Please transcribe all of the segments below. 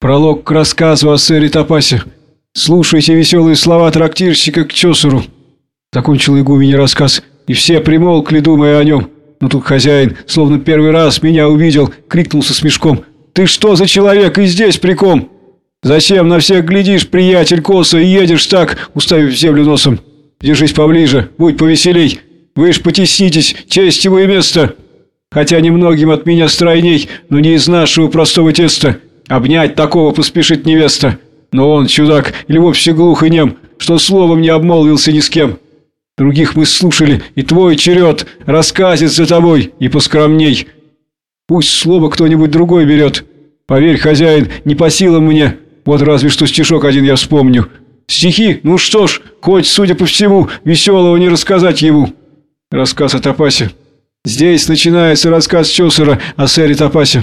Пролог к рассказу о сэре Топасе. Слушайте веселые слова трактирщика к Чосеру. Закончил игумене рассказ, и все примолкли, думая о нем. Но тут хозяин, словно первый раз меня увидел, крикнул со смешком. «Ты что за человек и здесь приком? Зачем на всех глядишь, приятель косо, и едешь так, уставив землю носом? Держись поближе, будь повеселей. Вы ж потеснитесь, честь его и место. Хотя немногим от меня стройней, но не из нашего простого теста. Обнять такого поспешит невеста. Но он, чудак, или вовсе глух и нем, что словом не обмолвился ни с кем. Других мы слушали, и твой черед рассказит за тобой, и поскромней. Пусть слово кто-нибудь другой берет. Поверь, хозяин, не по силам мне. Вот разве что стишок один я вспомню. Стихи? Ну что ж, хоть, судя по всему, веселого не рассказать ему. Рассказ о Топасе. Здесь начинается рассказ Чосера о сэре Топасе.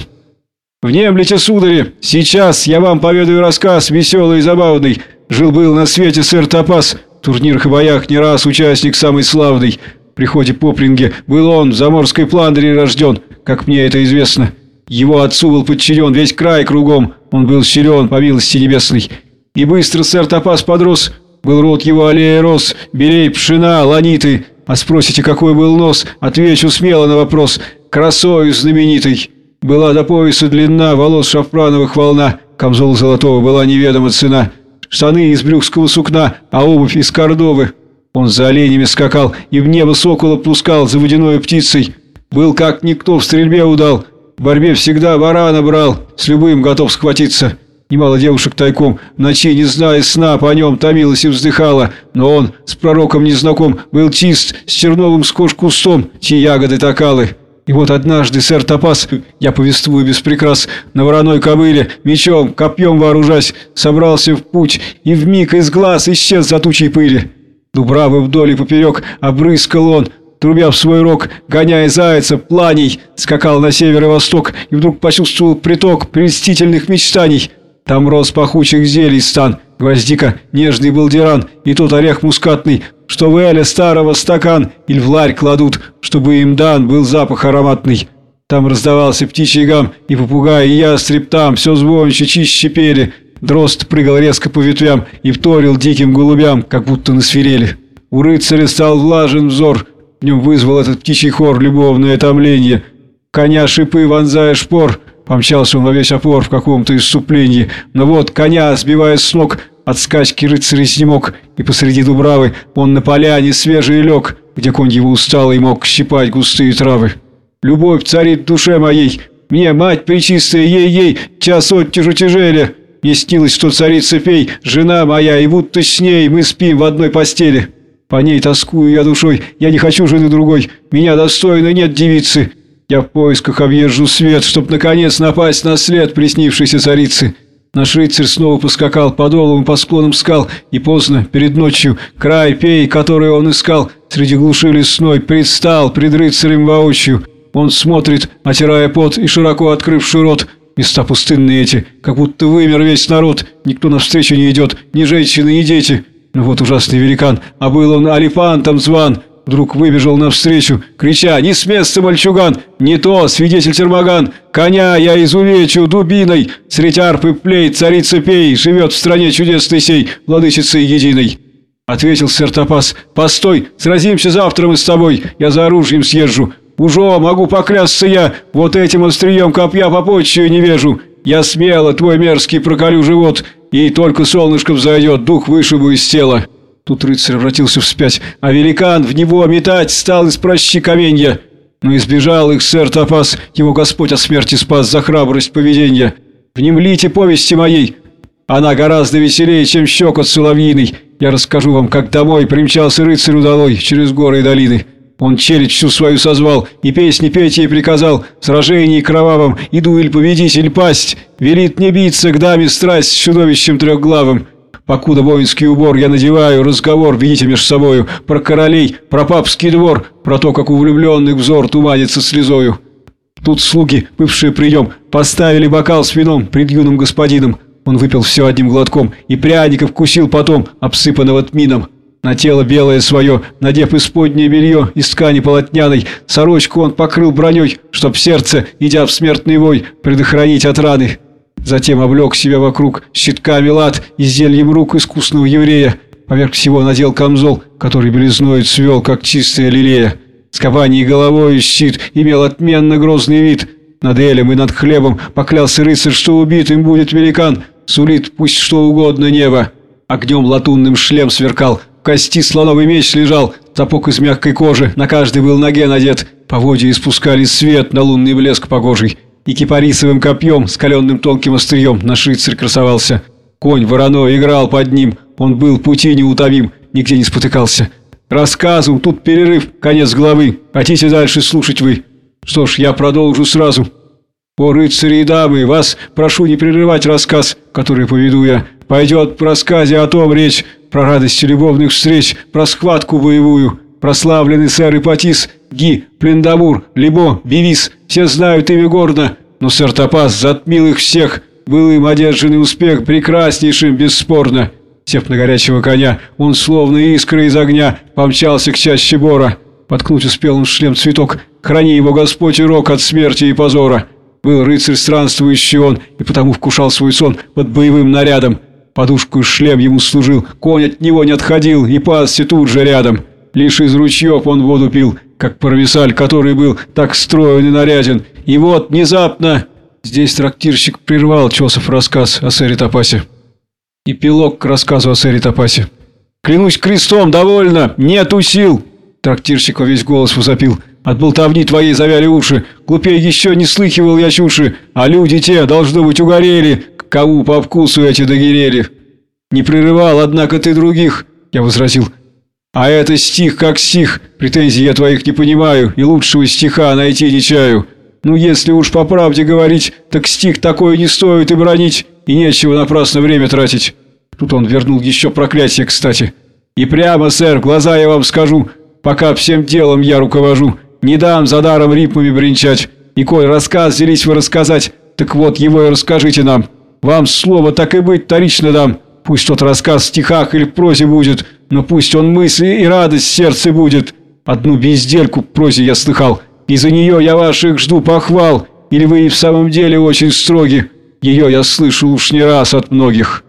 «Внемлите, судари, сейчас я вам поведаю рассказ веселый и забавный. Жил-был на свете сэр Топас, в турнирах и боях не раз участник самый славный. При ходе Поплинге был он в заморской пландере рожден, как мне это известно. Его отцу был подчинен весь край кругом, он был силен по милости небесной. И быстро сэр Топас подрос, был род его аллея рос, белей, пшена, ланиты. А спросите, какой был нос, отвечу смело на вопрос, красою знаменитый. Была до пояса длина, волос шафрановых волна, камзол золотого была неведома цена, штаны из брюкского сукна, а обувь из кордовы. Он за оленями скакал и в небо сокола пускал за водяной птицей. Был как никто в стрельбе удал, в борьбе всегда варана брал, с любым готов схватиться. Немало девушек тайком, ночи, не зная сна, по нем томилась и вздыхала, но он, с пророком незнаком, был чист, с черновым скош кустом, чьи ягоды такалы. И вот однажды сэр Топас, я повествую без прикрас, на вороной кобыле, мечом, копьем вооружась, собрался в путь и вмиг из глаз исчез за тучей пыли. Дубравы вдоль и поперек обрыскал он, трубя в свой рог, гоняя зайца, планей, скакал на север и восток и вдруг почувствовал приток прельстительных мечтаний. Там рос пахучих зелий стан, гвоздика, нежный был диран, и тот орех мускатный, что в эле старого стакан или в ларь кладут, чтобы им дан был запах ароматный. Там раздавался птичий гам, и попугай, и ястреб там, все звонче, чище пели. Дрозд прыгал резко по ветвям и вторил диким голубям, как будто на свирели. У рыцаря стал влажен взор, в нем вызвал этот птичий хор любовное томление. Коня шипы вонзая шпор, помчался он во весь опор в каком-то исступлении. Но вот коня, сбивая с ног, от скачки рыцарь изнемог, и посреди дубравы он на поляне свежий лег, где конь его устал и мог щипать густые травы. Любовь царит в душе моей, мне, мать пречистая, ей-ей, час от тяжу тяжели. Мне снилось, что царица пей, жена моя, и будто с ней мы спим в одной постели. По ней тоскую я душой, я не хочу жены другой, меня достойно нет девицы. Я в поисках объезжу свет, чтоб наконец напасть на след приснившейся царицы. Наш рыцарь снова поскакал по долам и по склонам скал, и поздно, перед ночью, край пей, который он искал, среди глуши лесной, предстал пред рыцарем воочию. Он смотрит, отирая пот и широко открывший рот. Места пустынные эти, как будто вымер весь народ, никто навстречу не идет, ни женщины, ни дети. Но вот ужасный великан, а был он алифантом зван, Вдруг выбежал навстречу, крича «Не с места, мальчуган! Не то, свидетель Термаган! Коня я изувечу дубиной! Средь арпы плей, царица пей, живет в стране чудесной сей, владычицей единой!» Ответил сэр «Постой, сразимся завтра мы с тобой, я за оружием съезжу. Уже могу поклясться я, вот этим острием копья по почве не вижу. Я смело твой мерзкий проколю живот, и только солнышко взойдет, дух вышибу из тела». Тут рыцарь обратился вспять, а великан в него метать стал из прощи каменья. Но избежал их сэр Топас, его Господь от смерти спас за храбрость поведения. Внемлите повести моей. Она гораздо веселее, чем щекот соловьиный. Я расскажу вам, как домой примчался рыцарь удалой через горы и долины. Он челядь всю свою созвал, и песни петь ей приказал, в сражении кровавом, иду или победить, или пасть. Велит не биться к даме страсть с чудовищем трехглавым. Покуда воинский убор я надеваю, разговор видите между собою про королей, про папский двор, про то, как у влюбленных взор туманится слезою. Тут слуги, бывшие прием, поставили бокал с вином пред юным господином. Он выпил все одним глотком и пряников вкусил потом, обсыпанного тмином. На тело белое свое, надев исподнее белье из ткани полотняной, сорочку он покрыл броней, чтоб сердце, идя в смертный вой, предохранить от раны. Затем облег себя вокруг щитками лад и зельем рук искусного еврея. Поверх всего надел камзол, который белизной цвел, как чистая лилея. С кабаней головой щит имел отменно грозный вид. Над элем и над хлебом поклялся рыцарь, что убит им будет великан. Сулит пусть что угодно небо. Огнем латунным шлем сверкал, в кости слоновый меч лежал, сапог из мягкой кожи, на каждой был ноге надет. Поводья испускали свет на лунный блеск погожий и кипарисовым копьем, скаленным тонким острием, наш рыцарь красовался. Конь вороной играл под ним, он был пути неутомим, нигде не спотыкался. Рассказу, тут перерыв, конец главы, хотите дальше слушать вы? Что ж, я продолжу сразу. О, рыцари и дамы, вас прошу не прерывать рассказ, который поведу я. Пойдет в рассказе о том речь, про радости любовных встреч, про схватку боевую, прославленный сэр Ипатис, Ги, Плендамур, Либо, Бивис, все знают имя гордо, но сэр затмил их всех, был им одержанный успех прекраснейшим, бесспорно. Сев на горячего коня, он, словно искра из огня, помчался к чаще бора. Подкнуть успел он в шлем цветок, храни его Господь урок от смерти и позора. Был рыцарь странствующий он, и потому вкушал свой сон под боевым нарядом. Подушку и шлем ему служил, конь от него не отходил и пасся тут же рядом. Лишь из ручьев он воду пил, как провисаль, который был так строен и наряден. И вот, внезапно... Здесь трактирщик прервал Чосов рассказ о сэре Топасе. Эпилог к рассказу о сэре Топасе. «Клянусь крестом, довольно! Нету сил!» Трактирщик во весь голос возопил. «От болтовни твоей завяли уши. Глупее еще не слыхивал я чуши. А люди те, должно быть, угорели. Кому по вкусу эти догерели?» «Не прерывал, однако, ты других!» Я возразил. А это стих как стих. Претензий я твоих не понимаю, и лучшего стиха найти не чаю. Ну, если уж по правде говорить, так стих такой не стоит и бронить, и нечего напрасно время тратить. Тут он вернул еще проклятие, кстати. И прямо, сэр, глаза я вам скажу, пока всем делом я руковожу. Не дам за даром ритмами бренчать. И коль рассказ взялись вы рассказать, так вот его и расскажите нам. Вам слово так и быть вторично дам. Пусть тот рассказ в стихах или в прозе будет, но пусть он мысли и радость в сердце будет. Одну бездельку в прозе я слыхал, и за нее я ваших жду похвал. Или вы и в самом деле очень строги? Ее я слышал уж не раз от многих».